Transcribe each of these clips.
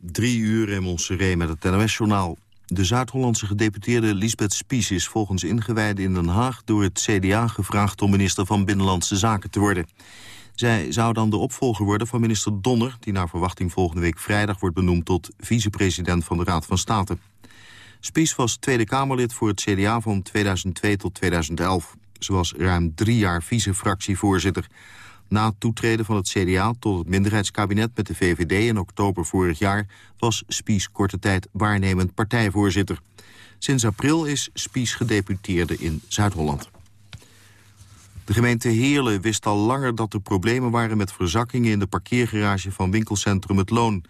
Drie uur in Montserrat met het NOS-journaal. De Zuid-Hollandse gedeputeerde Lisbeth Spies is volgens ingewijden in Den Haag... door het CDA gevraagd om minister van Binnenlandse Zaken te worden. Zij zou dan de opvolger worden van minister Donner... die naar verwachting volgende week vrijdag wordt benoemd... tot vicepresident van de Raad van State. Spies was Tweede Kamerlid voor het CDA van 2002 tot 2011. Ze was ruim drie jaar vice-fractievoorzitter... Na het toetreden van het CDA tot het minderheidskabinet met de VVD in oktober vorig jaar was Spies korte tijd waarnemend partijvoorzitter. Sinds april is Spies gedeputeerde in Zuid-Holland. De gemeente Heerlen wist al langer dat er problemen waren met verzakkingen in de parkeergarage van winkelcentrum Het Loon.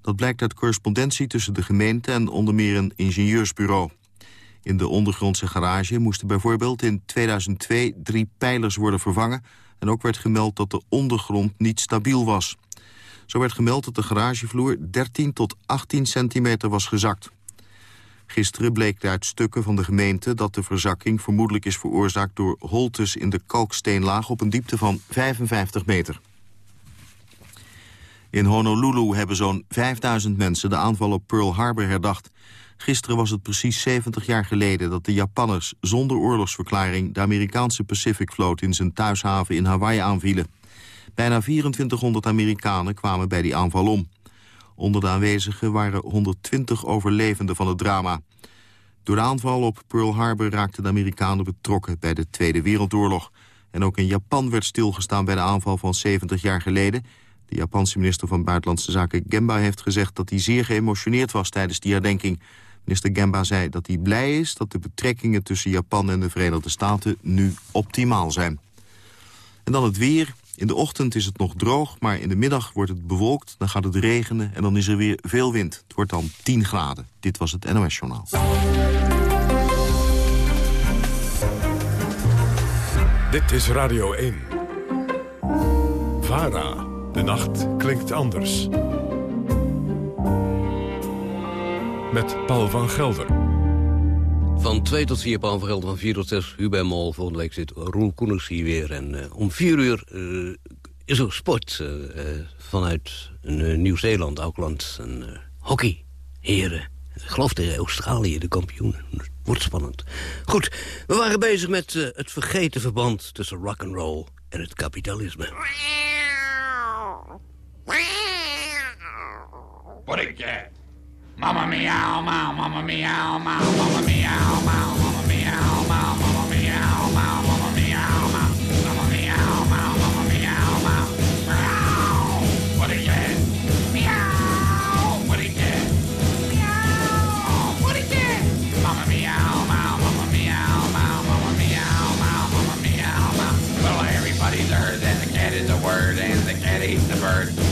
Dat blijkt uit correspondentie tussen de gemeente en onder meer een ingenieursbureau. In de ondergrondse garage moesten bijvoorbeeld in 2002 drie pijlers worden vervangen en ook werd gemeld dat de ondergrond niet stabiel was. Zo werd gemeld dat de garagevloer 13 tot 18 centimeter was gezakt. Gisteren bleek uit stukken van de gemeente dat de verzakking vermoedelijk is veroorzaakt door holtes in de kalksteenlaag op een diepte van 55 meter. In Honolulu hebben zo'n 5000 mensen de aanval op Pearl Harbor herdacht. Gisteren was het precies 70 jaar geleden dat de Japanners zonder oorlogsverklaring... de Amerikaanse Pacific Vloot in zijn thuishaven in Hawaii aanvielen. Bijna 2400 Amerikanen kwamen bij die aanval om. Onder de aanwezigen waren 120 overlevenden van het drama. Door de aanval op Pearl Harbor raakten de Amerikanen betrokken bij de Tweede Wereldoorlog. En ook in Japan werd stilgestaan bij de aanval van 70 jaar geleden. De Japanse minister van Buitenlandse Zaken Gemba heeft gezegd dat hij zeer geëmotioneerd was tijdens die herdenking. Minister Gemba zei dat hij blij is dat de betrekkingen tussen Japan en de Verenigde Staten nu optimaal zijn. En dan het weer. In de ochtend is het nog droog, maar in de middag wordt het bewolkt. Dan gaat het regenen en dan is er weer veel wind. Het wordt dan 10 graden. Dit was het NOS Journaal. Dit is Radio 1. VARA. De nacht klinkt anders. Met Paul van Gelder. Van 2 tot 4 Paul van Gelder, van 4 tot 6 Hubert Mol. Volgende week zit Roel Koeners hier weer. En uh, om 4 uur uh, is er sport uh, vanuit Nieuw-Zeeland, Auckland. En hockey, heren. Ik geloof tegen Australië, de kampioen. Wordt spannend. Goed, we waren bezig met het vergeten verband tussen rock and roll en het kapitalisme. What a cat. Mamma meow, meow, mamma meow, meow, mamma meow, meow, mamma meow, meow, mamma meow, meow, mamma meow, meow, mamma meow, meow, meow, meow, meow. Is it? Meow. What is it? Meow. What is it? Mamma meow, meow, mamma meow, meow, mamma meow, meow, mamma meow, meow. Well, everybody's heard that the cat is a word and the cat eats the bird.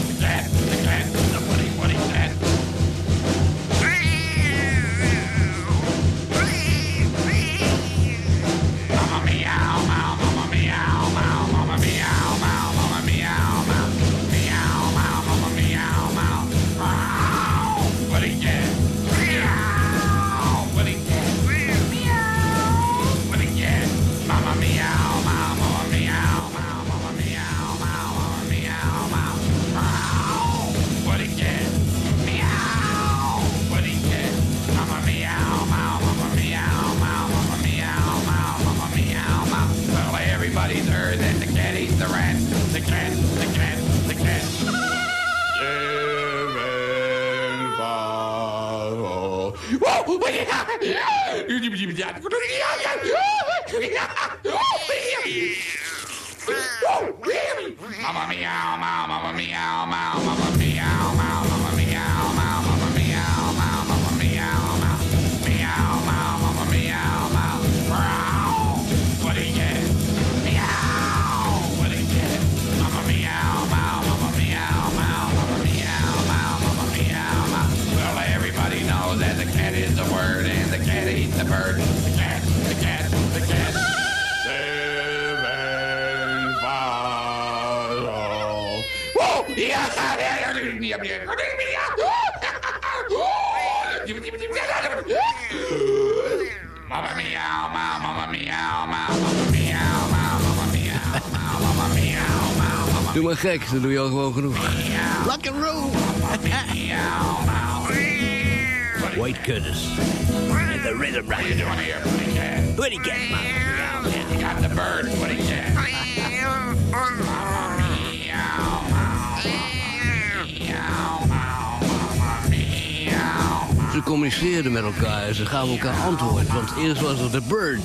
Gek, dan doe je al gewoon genoeg. Rock and roll. White Curtis. And the Rhythm What are you doing here? Woody Cat, Mama. Meow, meow. You got the bird, meow, meow, meow. Ze communiceerden met elkaar en ze gaven elkaar antwoord. Want eerst was er de Bird.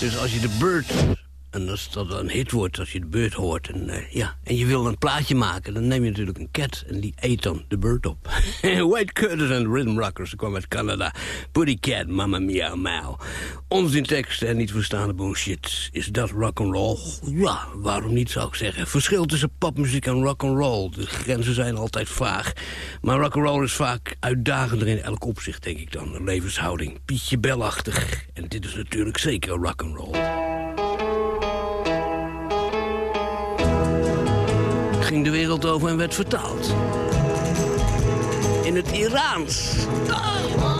Dus als je de Bird... Als dat een hit wordt, als je de Bird hoort... En, eh, ja, en je wil een plaatje maken, dan neem je natuurlijk een cat... en die eet dan de Bird op. White Curtis en Rhythm Rockers, ze kwam uit Canada. Putty Cat, Mama Meow Meow. Onzin teksten en niet verstaande bullshit. Is dat rock'n'roll? Ja, waarom niet, zou ik zeggen. Verschil tussen popmuziek en rock'n'roll. De grenzen zijn altijd vaag. Maar rock'n'roll is vaak uitdagender in elk opzicht, denk ik dan. Levenshouding, Pietje Bellachtig. En dit is natuurlijk zeker rock'n'roll. Ging de wereld over en werd vertaald. In het Iraans. He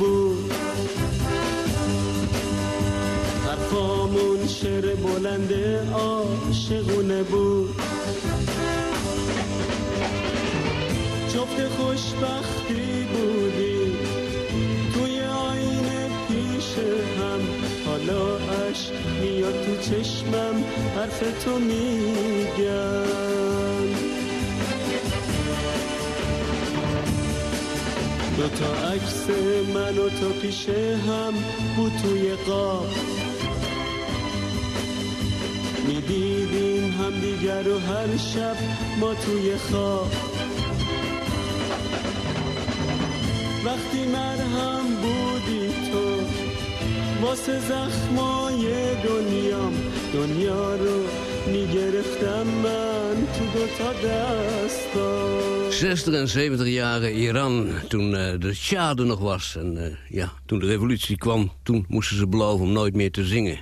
bu تا عکس من و تو پیش هم بود توی قاب. می‌دیدیم هم دیگر رو هر شب ما توی خواب. وقتی مرهم بودی تو واسه زخمای دنیام دنیا رو میگرفتم من تو دو تا دستام 60 en 70 jaren Iran, toen eh, de Shah er nog was. En eh, ja, toen de revolutie kwam, toen moesten ze beloven om nooit meer te zingen.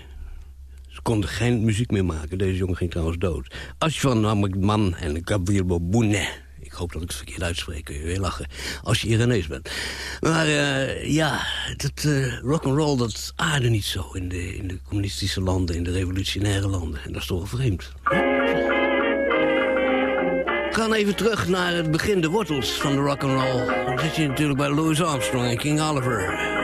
Ze konden geen muziek meer maken. Deze jongen ging trouwens dood. Ashwan Ahmad Man en Gabriel Boboune. Ik hoop dat ik het verkeerd uitspreek, kun je weer lachen. Als je Iranees bent. Maar eh, ja, dat uh, rock'n'roll dat aarde niet zo in de, in de communistische landen, in de revolutionaire landen. En dat is toch wel vreemd. We gaan even terug naar het begin, de wortels van de rock'n'roll. Dan zit je natuurlijk bij Louis Armstrong en King Oliver.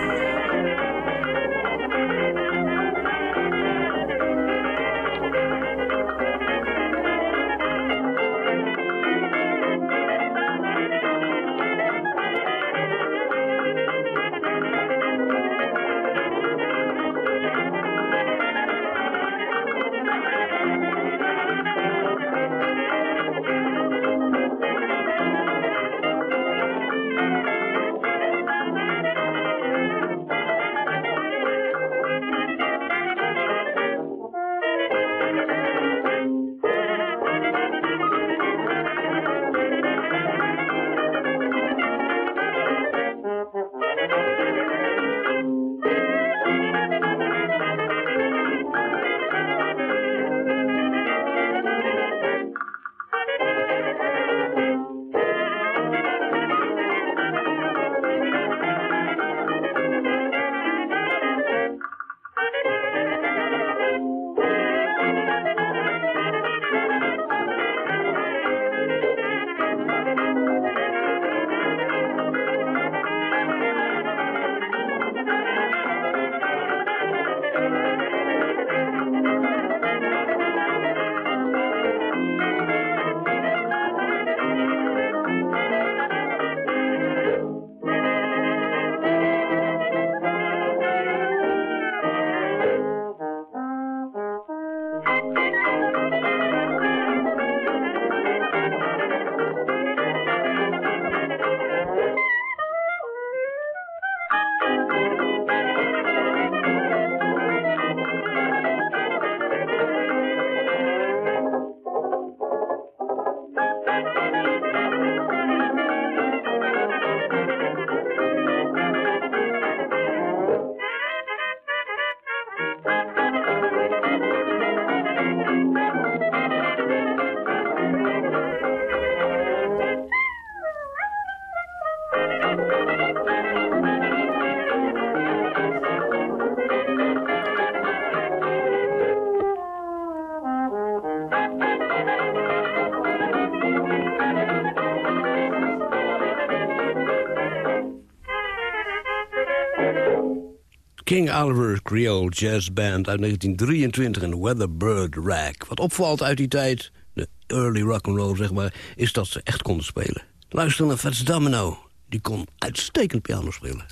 King Oliver Creole Jazz Band uit 1923 en Weatherbird Rag. Wat opvalt uit die tijd, de early rock and roll zeg maar, is dat ze echt konden spelen. Luister naar Fats Domino, die kon uitstekend piano spelen.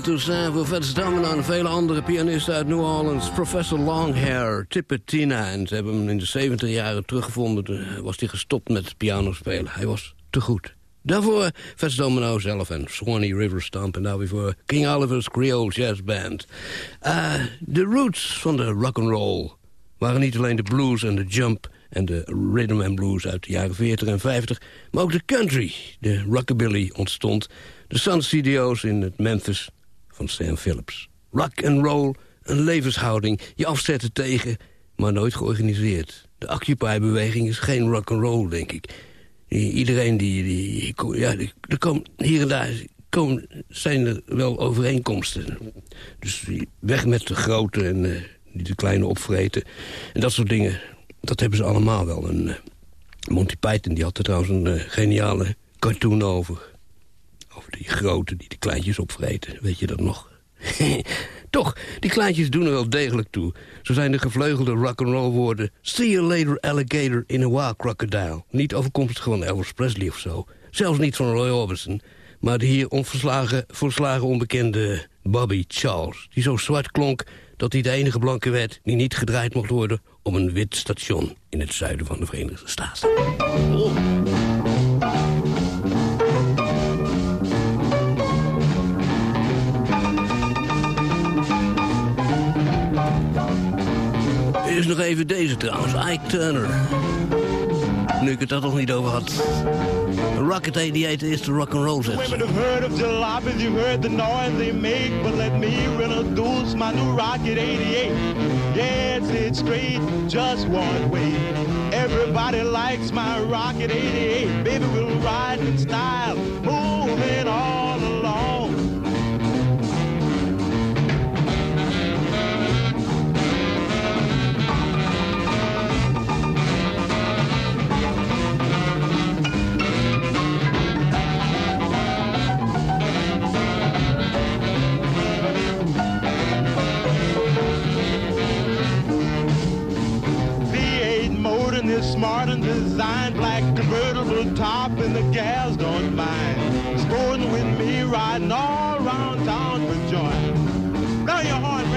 Ellen Toussaint, Fats Domino en vele andere pianisten uit New Orleans. Professor Longhair, Tippetina. En ze hebben hem in de 70 jaren teruggevonden. Toen was hij gestopt met piano spelen. Hij was te goed. Daarvoor Fats Domino zelf en Swanee River Stomp. En daarvoor voor King Oliver's Creole Jazz Band. Eh, de roots van de rock and roll waren niet alleen de blues en de jump en de rhythm and blues uit de jaren 40 en 50... maar ook de country, de rockabilly ontstond. De Sun Studios in het Memphis van Sam Phillips. Rock and roll, een levenshouding, je afzetten tegen, maar nooit georganiseerd. De Occupy-beweging is geen rock and roll, denk ik. Iedereen die... die ja, er hier en daar komen, zijn er wel overeenkomsten. Dus weg met de grote en eh, de kleine opvreten. En dat soort dingen, dat hebben ze allemaal wel. Eh, Monty Python die had er trouwens een eh, geniale cartoon over. Over die grote die de kleintjes opvreten. Weet je dat nog? Toch, die kleintjes doen er wel degelijk toe. Zo zijn de gevleugelde rock'n'roll woorden... See you later, alligator, in a wild crocodile. Niet afkomstig van Elvis Presley of zo. Zelfs niet van Roy Orbison. Maar de hier onverslagen, volslagen onbekende Bobby Charles. Die zo zwart klonk dat hij de enige blanke werd... die niet gedraaid mocht worden op een wit station... in het zuiden van de Verenigde Staten. Eerst nog even deze trouwens, Ike Turner. Nu ik het daar toch niet over had. Rocket 88 is de rock'n'roll, zegt ze. Women have heard of jalopies, you've heard the noise they make, but let me introduce my new Rocket 88. Yes, it's straight, just one way. Everybody likes my Rocket 88. Baby, we'll ride in style, moving all it's smart and designed, black convertible top and the gals don't mind. Sporting with me, riding all around town for joy. Blow your horn,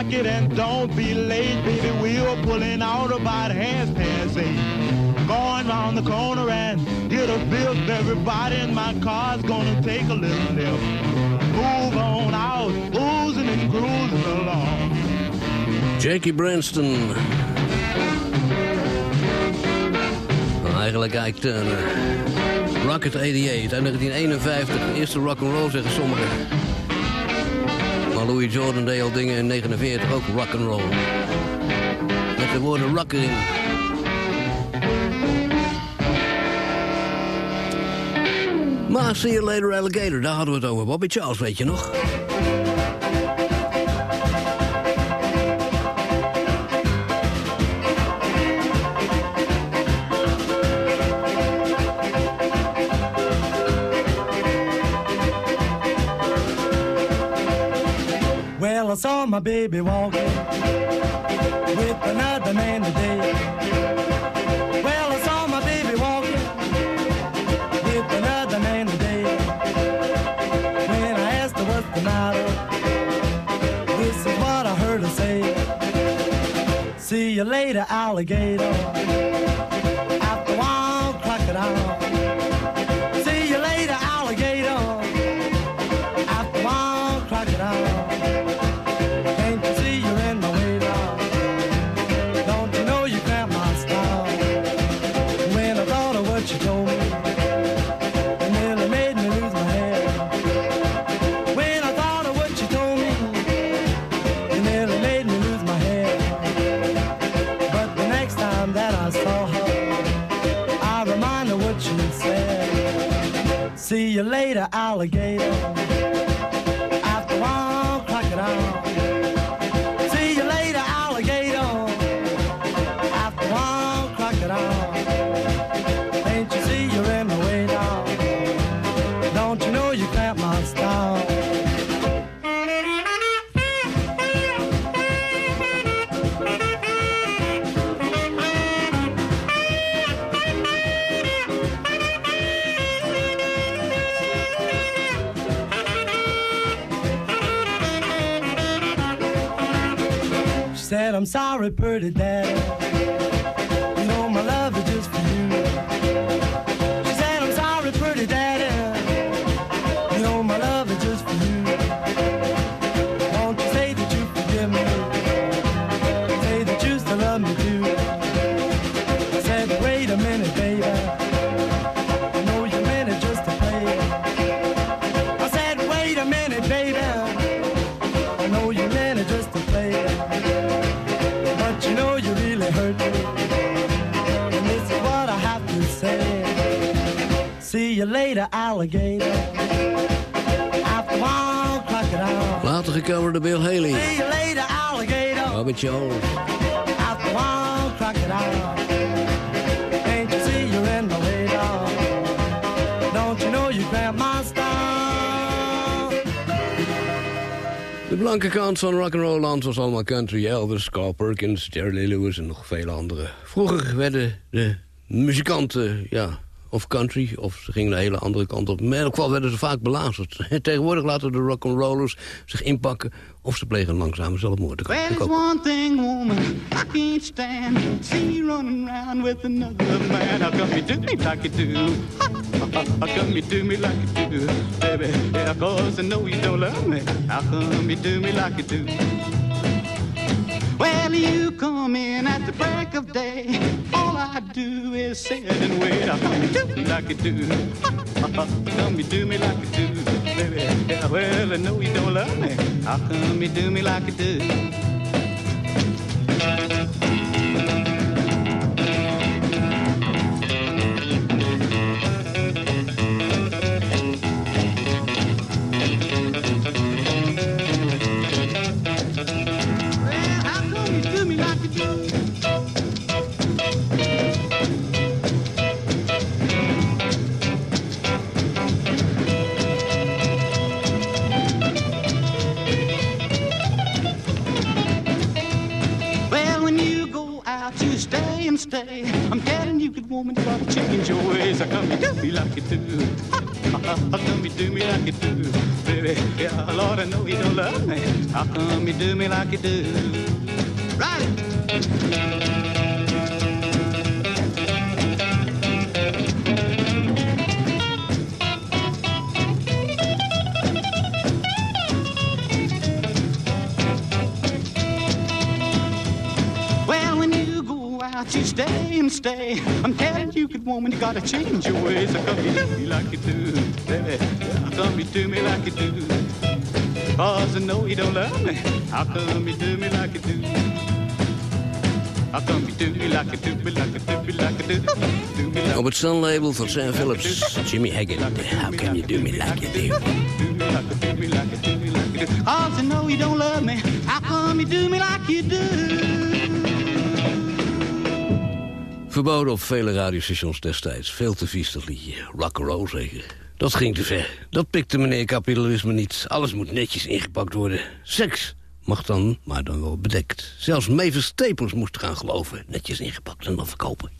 rocket and don't be late, baby. We're pulling out about half past eight. Going round the corner and get a fifth. Everybody in my car's gonna take a little nip. Move on out, oozing and cruising along. Jackie Branston. Eigenlijk Ike Turner. Rocket 88 uit 1951. Eerste rock'n'roll zeggen sommigen. Louis Jordan deed al dingen in 49 ook rock'n'roll. Met de woorden rock erin. Maar See You Later Alligator, daar hadden we het over. Bobby Charles, weet je nog? My baby walking with another man today. Well, I saw my baby walking with another man today. When I asked her what's the matter, this is what I heard her say. See you later, alligator. Alligator. I'm sorry, pretty daddy. Alligator. Crocodile. Later gecoverde Bill Haley. See you later, alligator. Rabbit Joe. After one crocodile. Can't you see you're in the way now? Don't you know you grabbed my style? De blanke kant van rock'n'roll land was allemaal country. Elvis, Carl Perkins, Jerry Lee Lewis en nog vele anderen. Vroeger werden de muzikanten, ja, of country, of ze gingen de hele andere kant op. Maar in elk geval werden ze vaak belazerd. Tegenwoordig laten de rock'n'rollers zich inpakken... of ze plegen langzame zelfmoord. Well, there's one thing, woman, I can't stand. See you running around with another man. How come you do me like you do? How come you do me like you do? Baby, yeah, cause I know you don't love me. How come you do me like you do? Well, you come in at the break of day. All I do is sit and wait. How come you do me like you do? Come you do me like you do? Baby, yeah, well, I know you don't love me. How come you do me like you do? You stay and. I'm telling you, good woman, you gotta change your ways. How come you do me like you do? How come you do me like you do? Baby, yeah, Lord, I know you don't love me. How come you do me like you do? Right. Out, you stay and stay. I'm telling you, good woman, you gotta change your ways. How come you do me like you do, baby? How come you do me like you do? Cause I know you don't love me. How come you do me like you do? How come you do me like you do me like you do me like you do? Do me like Op het Sun-label van Sam Phillips, Jimmy Haggard. How can you do me like you do? do me like you do me like you do me like you do. Cause I know you don't love me. How come you do me like you do? Verboden op vele radiostations destijds. Veel te vies dat liedje. Rock'n'roll zeker. Dat ging te ver. Dat pikte meneer kapitalisme niet. Alles moet netjes ingepakt worden. Seks mag dan, maar dan wel bedekt. Zelfs Mavis Staples moest gaan geloven. Netjes ingepakt en dan verkopen.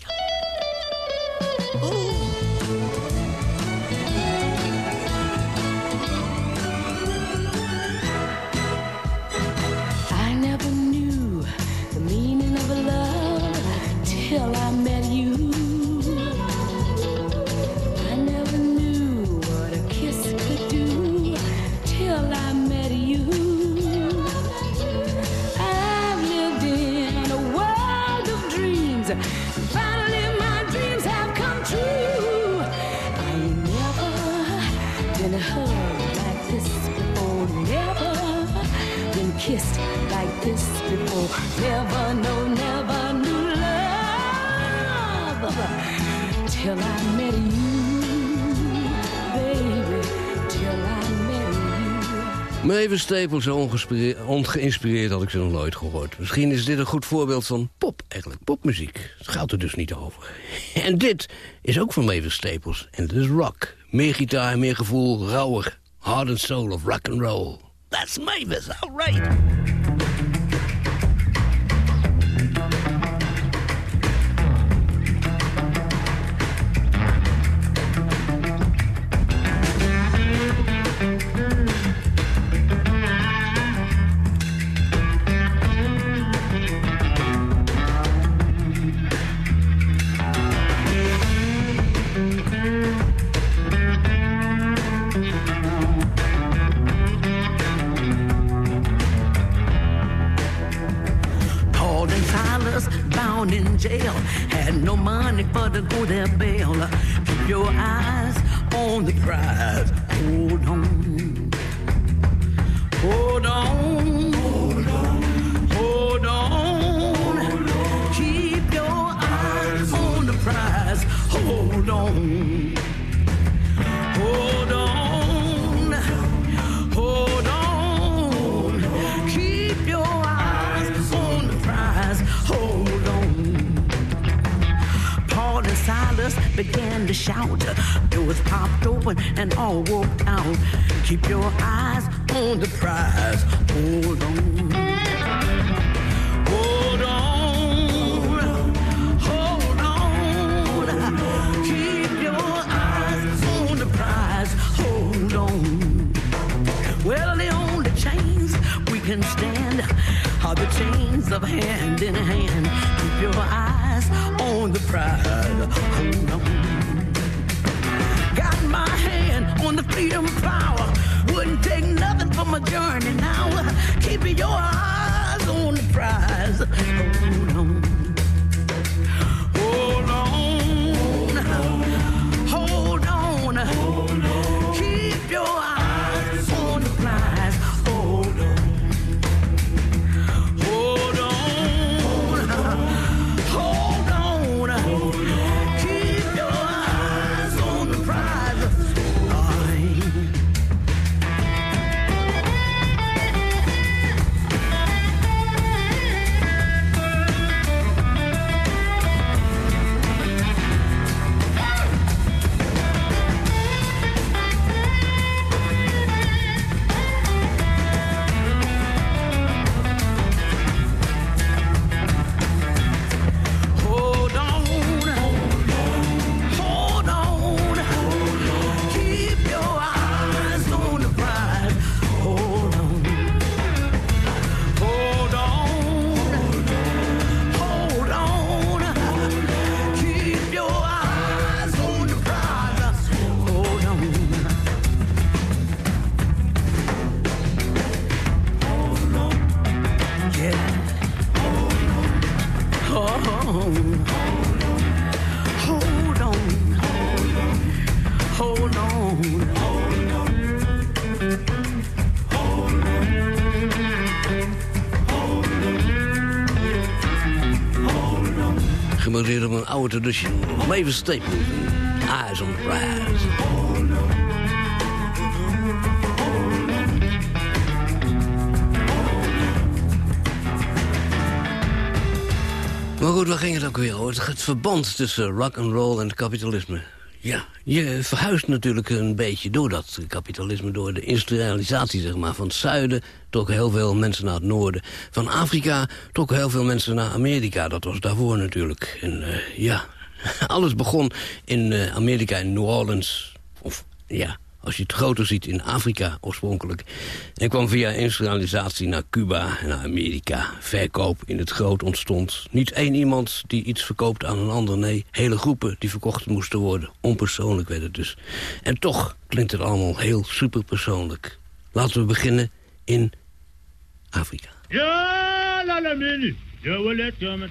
Been hugged like this before. Never been kissed like this before. Never, no, never knew love till I met you, baby. Mavis Staples, zo ongeïnspireerd had ik ze nog nooit gehoord. Misschien is dit een goed voorbeeld van pop, eigenlijk popmuziek. Het gaat er dus niet over. En dit is ook van Mavis Staples. En het is rock. Meer gitaar, meer gevoel, rauwer. Heart and soul of rock and roll. That's Mavis, all right. adorning Hold on. Gebaseerd op een oude tradition. Mavis Staples. Eyes on the prize. Maar goed, waar ging het ook weer over? Het verband tussen rock and roll en kapitalisme. Ja, je verhuist natuurlijk een beetje door dat kapitalisme... door de industrialisatie, zeg maar. Van het zuiden trokken heel veel mensen naar het noorden. Van Afrika trokken heel veel mensen naar Amerika. Dat was daarvoor natuurlijk. En eh, ja, alles begon in eh, Amerika, in New Orleans. Of ja, als je het groter ziet in Afrika oorspronkelijk. En kwam via industrialisatie naar Cuba en naar Amerika. Verkoop in het groot ontstond. Niet één iemand die iets verkoopt aan een ander. Nee, hele groepen die verkocht moesten worden. Onpersoonlijk werd het dus. En toch klinkt het allemaal heel superpersoonlijk. Laten we beginnen in Afrika. Ja, la la met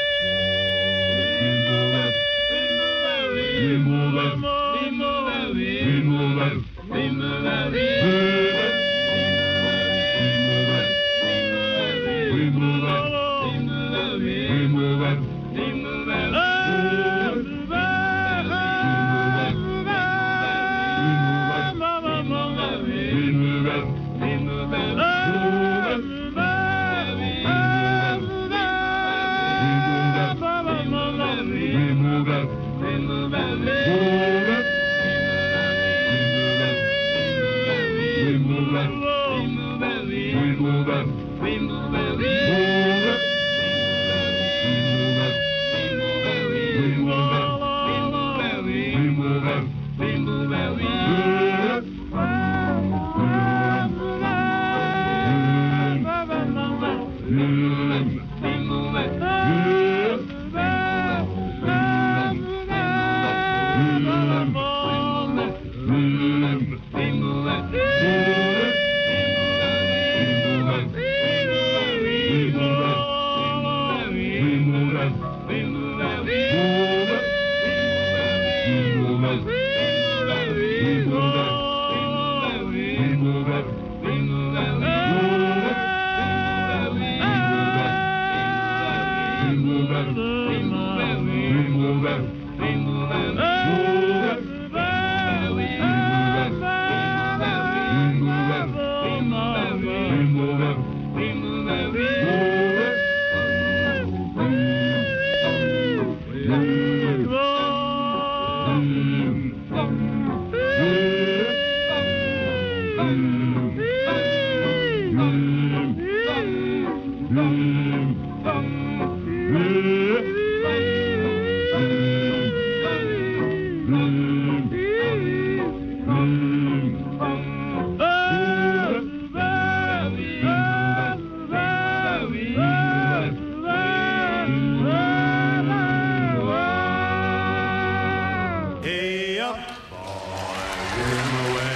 out. Boy, ring away,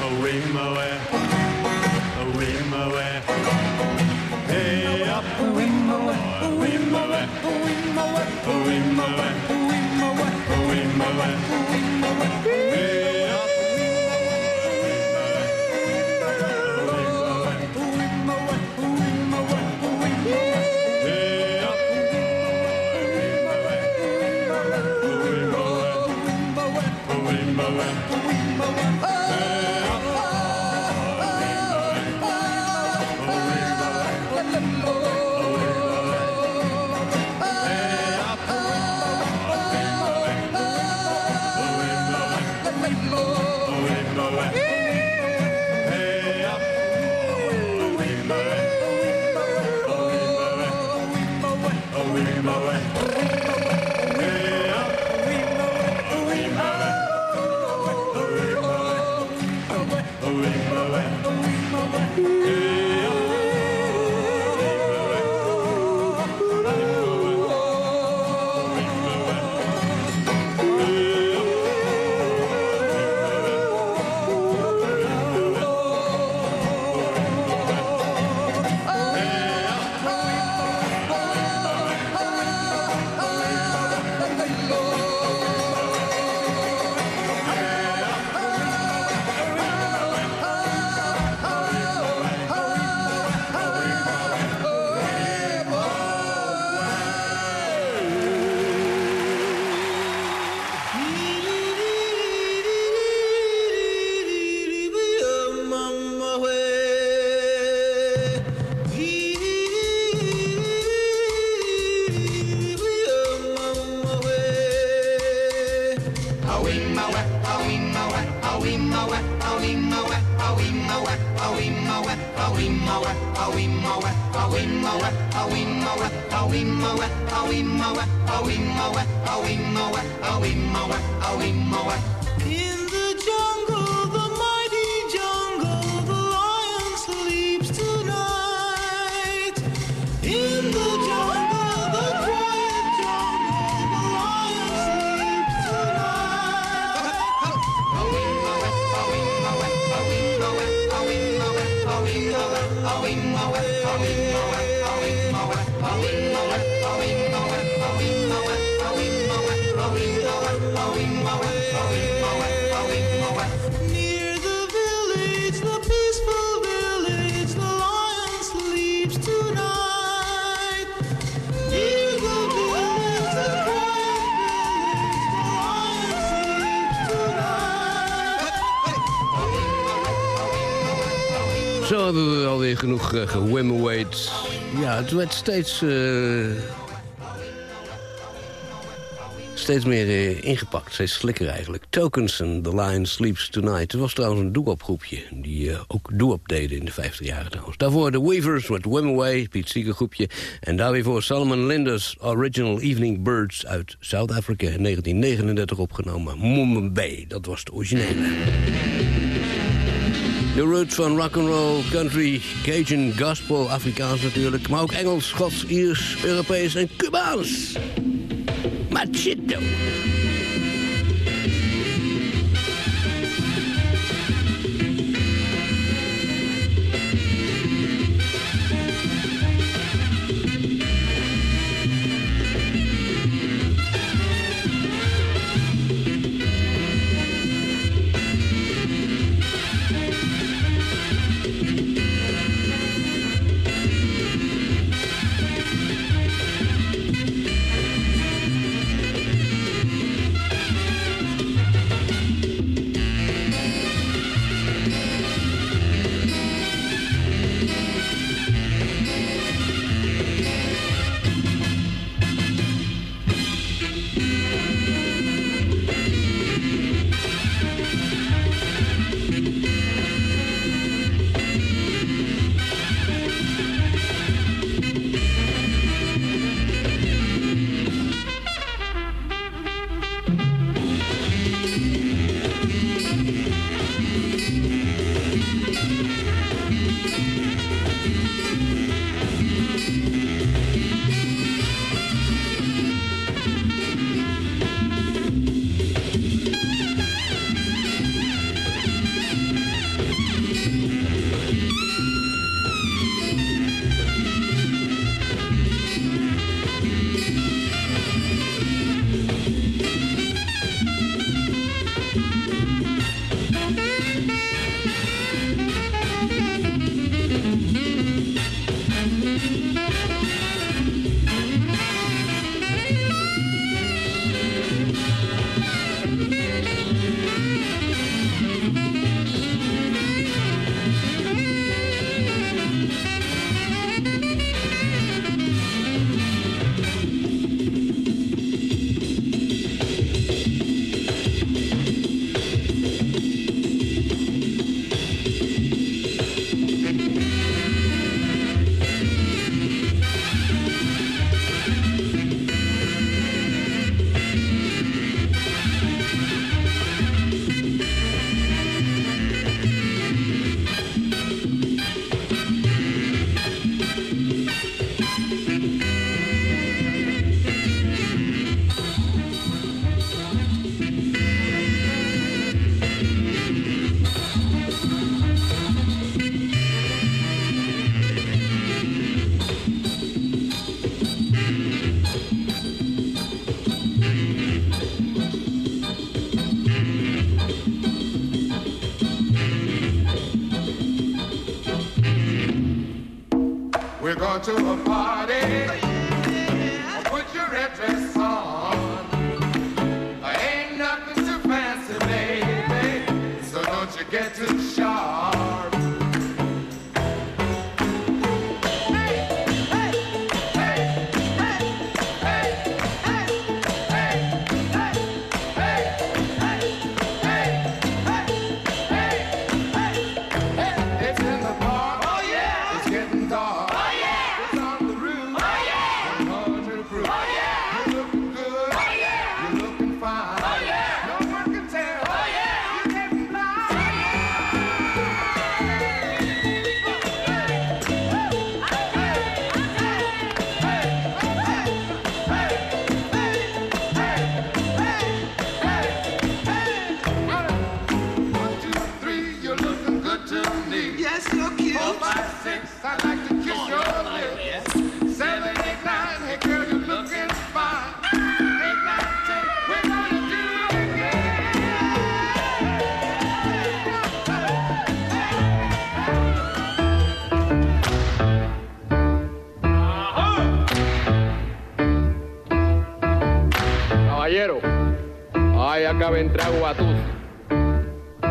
a ring a ring up, a ring away, a ring a ring a ring a ring a ring. In the Zo hebben we alweer genoeg uh. Ja, het werd steeds... eh, steeds meer eh, ingepakt, steeds slikker eigenlijk. Tokens and The Lion Sleeps Tonight. Het was trouwens een doe-op groepje, die ook doe-op deden in de 50 jaren trouwens. Daarvoor de Weavers met Women Away, Piet Seeger groepje. En daar weer voor Solomon Linda's Original Evening Birds uit Zuid-Afrika in 1939 opgenomen. Bay, dat was de originele. De roots van rock'n'roll, country, Cajun, gospel, Afrikaans natuurlijk... maar ook Engels, Schots, Iers, Europees en Cubaans. Machito. To a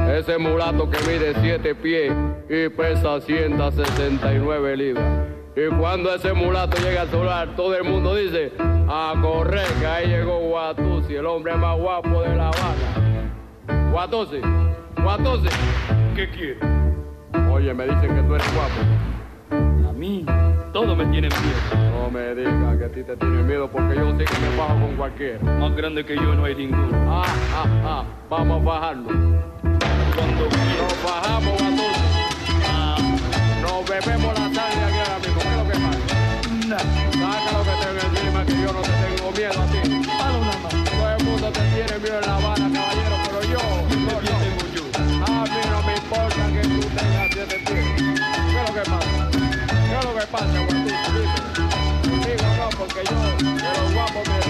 Ese mulato que mide 7 pies y pesa 169 libras. Y cuando ese mulato llega al solar, todo el mundo dice, a correr, que ahí llegó Guatusi, el hombre más guapo de La Habana. Guatusi, Guatusi, ¿qué quiere? Oye, me dicen que tú eres guapo. A mí, todo me tiene miedo. Me digas que a ti te tiene miedo porque yo sé que me bajo con cualquiera. Más grande que yo no hay ninguno. Ah, ah, ah, vamos a bajarlo. Cuando Nos bajamos, Guatusi. Ah, Nos bebemos la tarde aquí ahora mismo. ¿Qué es lo que pasa? Saca lo que tengo encima, que yo no te tengo miedo a ti. Todo el mundo te tiene miedo en La Habana, caballero, pero yo, no, ¿Qué no. A mí no me importa que tú tengas siete pies. ¿Qué es lo que pasa? ¿Qué es lo que pasa, Guatusi? Dime. Digo no, porque yo de los guapos me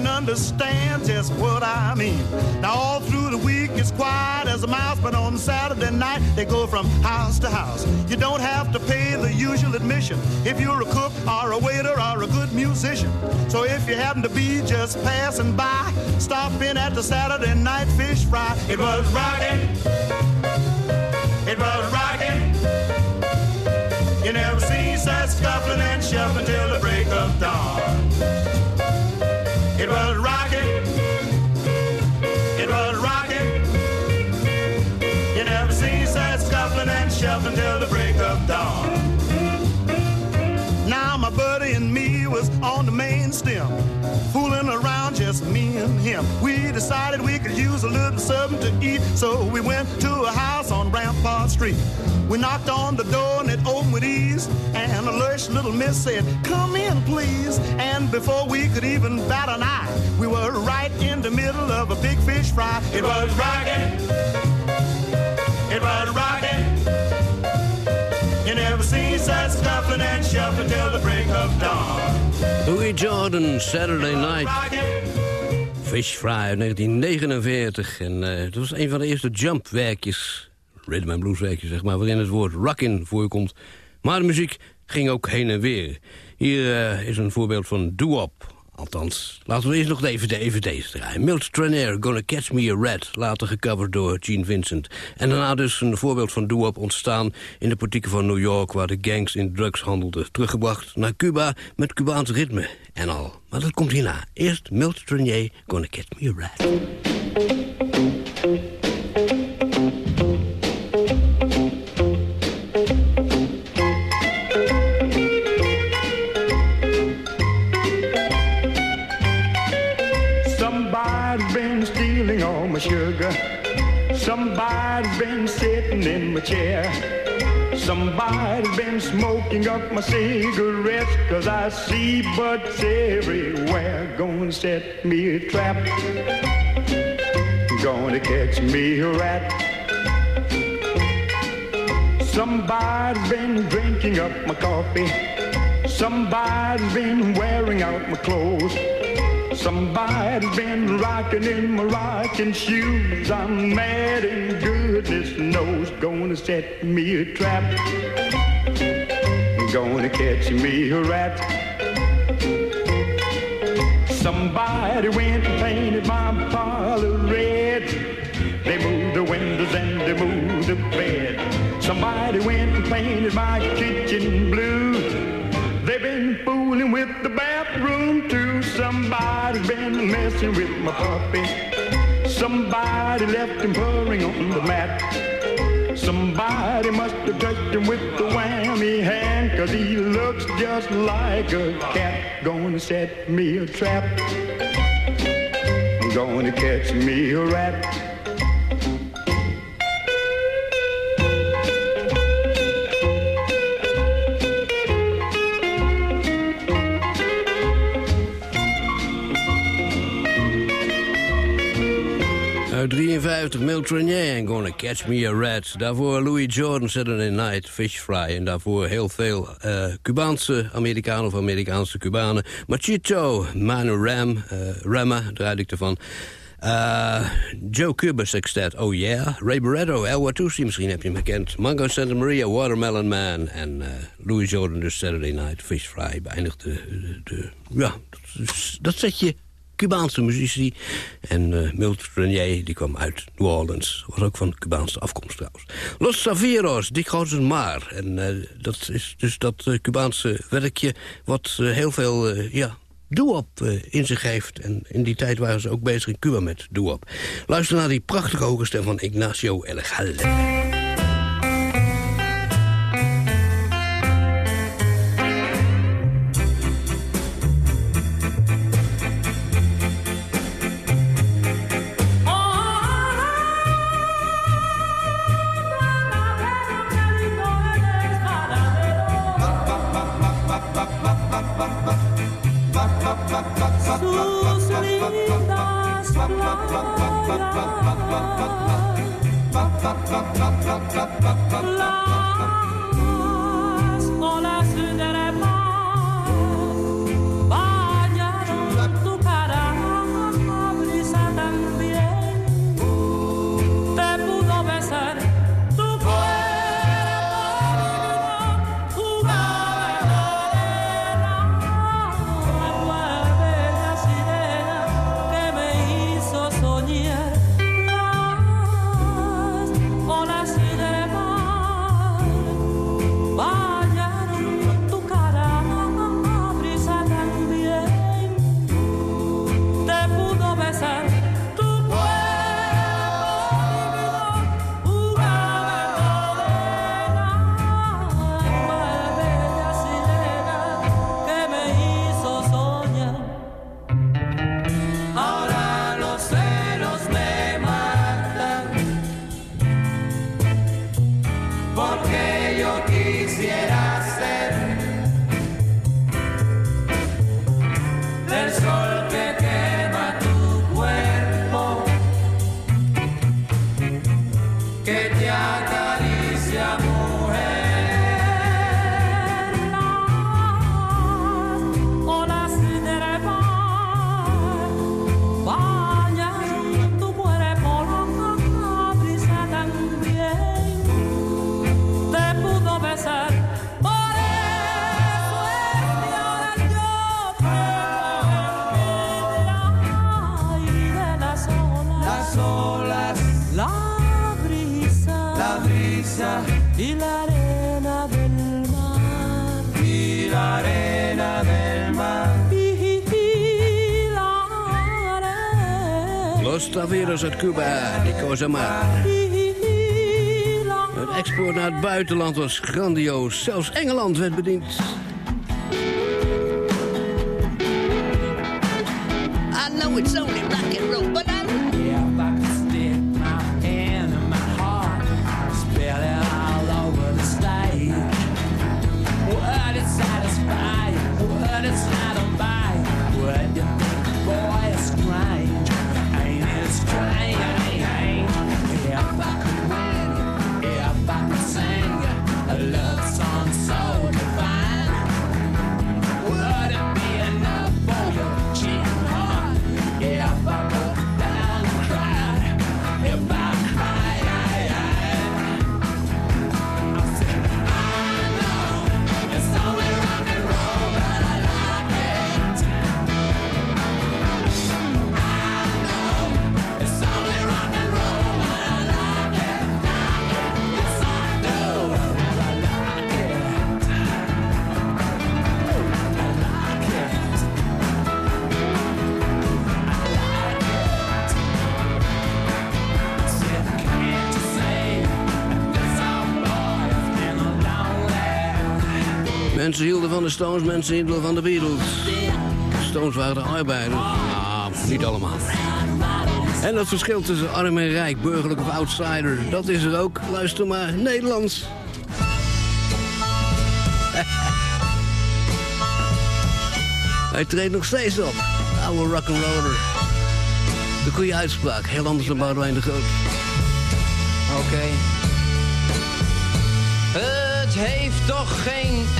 can understand just what I mean. Now, all through the week, it's quiet as a mouse, but on Saturday night, they go from house to house. You don't have to pay the usual admission if you're a cook or a waiter or a good musician. So, if you happen to be just passing by, stop in at the Saturday night fish fry. It was rocking. It was rocking. You never see such scuffling and shuffling till the break of dawn. It was rocking. It was rocking. You never see such scuffling and shuffling till the break of dawn. Now my buddy and me was on the main stem, fooling around just me and him. We decided we could use a little something to eat, so we went to a house on Rampart Street. We knocked on the door and it opened with ease, and a lush little miss said, "Come in, please." And before we could even bat an eye, we were right in the middle of a big fish fry. It was rocking. It was rocking. You never seen such scuffling and shuffling till the break of dawn. Louis Jordan, Saturday Night. Fish Fry uit 1949. En eh, het was een van de eerste jumpwerkjes, rhythm and blueswerkjes zeg maar... waarin het woord rockin' voorkomt. Maar de muziek ging ook heen en weer. Hier eh, is een voorbeeld van doo-wop. Althans, laten we eerst nog even de DVD's draaien. Milt Trainer, Gonna Catch Me a Rat, later gecoverd door Gene Vincent. En daarna dus een voorbeeld van doo-wop ontstaan in de portieken van New York... waar de gangs in drugs handelden. Teruggebracht naar Cuba met Cubaans ritme en al. Maar dat komt hierna. Eerst Milt Trainer, Gonna Catch Me a Rat. Chair. Somebody's been smoking up my cigarettes. Cause I see butts everywhere. Gonna set me a trap. Gonna catch me a rat. Somebody's been drinking up my coffee. Somebody's been wearing out my clothes. Somebody's been rocking in my rocking shoes. I'm mad and goodness knows gonna set me a trap. Gonna catch me a rat. Somebody went and painted my parlor red. They moved the windows and they moved the bed. Somebody went and painted my kitchen messing with my puppy. Somebody left him purring on the mat. Somebody must have touched him with the whammy hand. Cause he looks just like a cat. Gonna set me a trap. I'm Gonna catch me a rat. Uit 53, Milt Trainier en Gonna Catch Me a Rat. Daarvoor Louis Jordan, Saturday Night, Fish Fry. En daarvoor heel veel eh, Cubaanse Amerikanen of Amerikaanse Cubanen. Machito, Manu Ram, eh Rama, draaide ik ervan. Eh, Joe Cuba Sextet, Oh Yeah. Ray Barretto, El Watusi, misschien heb je hem gekend. Mango Santa Maria, Watermelon Man. En Louis Jordan, dus Saturday Night, Fish Fry. Beëindigde de, ja, dat, dat zet je Cubaanse muzici. En eh Milt Renier, die kwam uit New Orleans. Was ook van Cubaanse afkomst trouwens. Los Saveros, Dick Maar. En eh, dat is dus dat eh, Cubaanse werkje... wat heel veel ja, doe-op in zich heeft. En in die tijd waren ze ook bezig in Cuba met doe-op. Luister naar die prachtige hoge stem van Ignacio Elegale. Uit Cuba, Nico Zamar. Het export naar het buitenland was grandioos. Zelfs Engeland werd bediend. De Stones, mensen hielden van de Beatles. De Stones waren de arbeiders. Ah, niet allemaal. En dat verschil tussen arm en rijk, burgerlijk of outsider, dat is er ook. Luister maar, Nederlands. Hij treedt nog steeds op. Oude rock'n'roller. De goede uitspraak, heel anders dan Boudewijn de Groot. Oké. Het heeft toch geen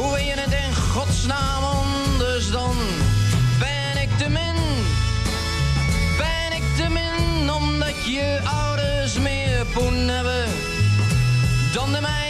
hoe wil je het in godsnaam anders dan? Ben ik te min? Ben ik te min omdat je ouders meer poen hebben dan de mijne?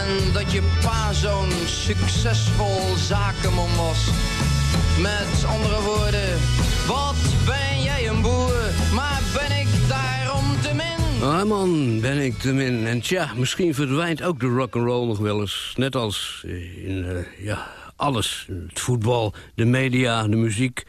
En dat je pa zo'n succesvol zakenman was. Met andere woorden, wat ben jij een boer, maar ben ik daarom te min? Ah man, ben ik te min. En tja, misschien verdwijnt ook de rock'n'roll nog wel eens. Net als in, eh, ja, alles. Het voetbal, de media, de muziek.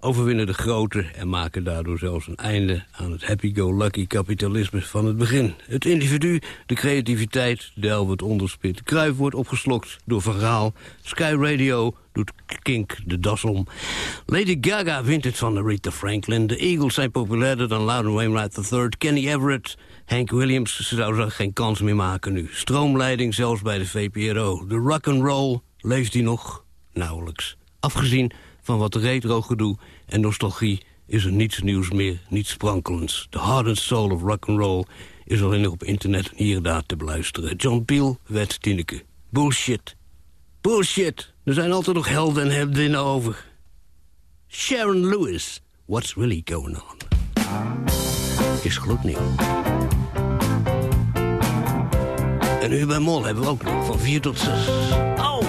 Overwinnen de grote en maken daardoor zelfs een einde aan het happy-go-lucky kapitalisme van het begin. Het individu, de creativiteit, de Elbert onderspit. Kruif wordt opgeslokt door verhaal. Sky Radio doet Kink de das om. Lady Gaga wint het van Aretha Franklin. De Eagles zijn populairder dan Loudon Wainwright III. Kenny Everett, Hank Williams, ze zouden geen kans meer maken nu. Stroomleiding zelfs bij de VPRO. De rock'n'roll, leeft die nog? Nauwelijks. Afgezien van wat retro gedoe en nostalgie is er niets nieuws meer, niets sprankelends. The heart and soul of rock'n'roll is alleen nog op internet en hier en daar te beluisteren. John Peel werd Tineke. Bullshit. Bullshit. Er zijn altijd nog helden en heldinnen over. Sharon Lewis. What's really going on? Is gloednieuw. En nu bij Mol hebben we ook nog van 4 tot 6. Oh,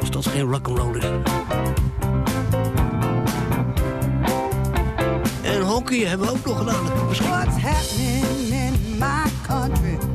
als dat geen rock'n'roll is. Keer hebben we ook nog gedaan. What's happening in my country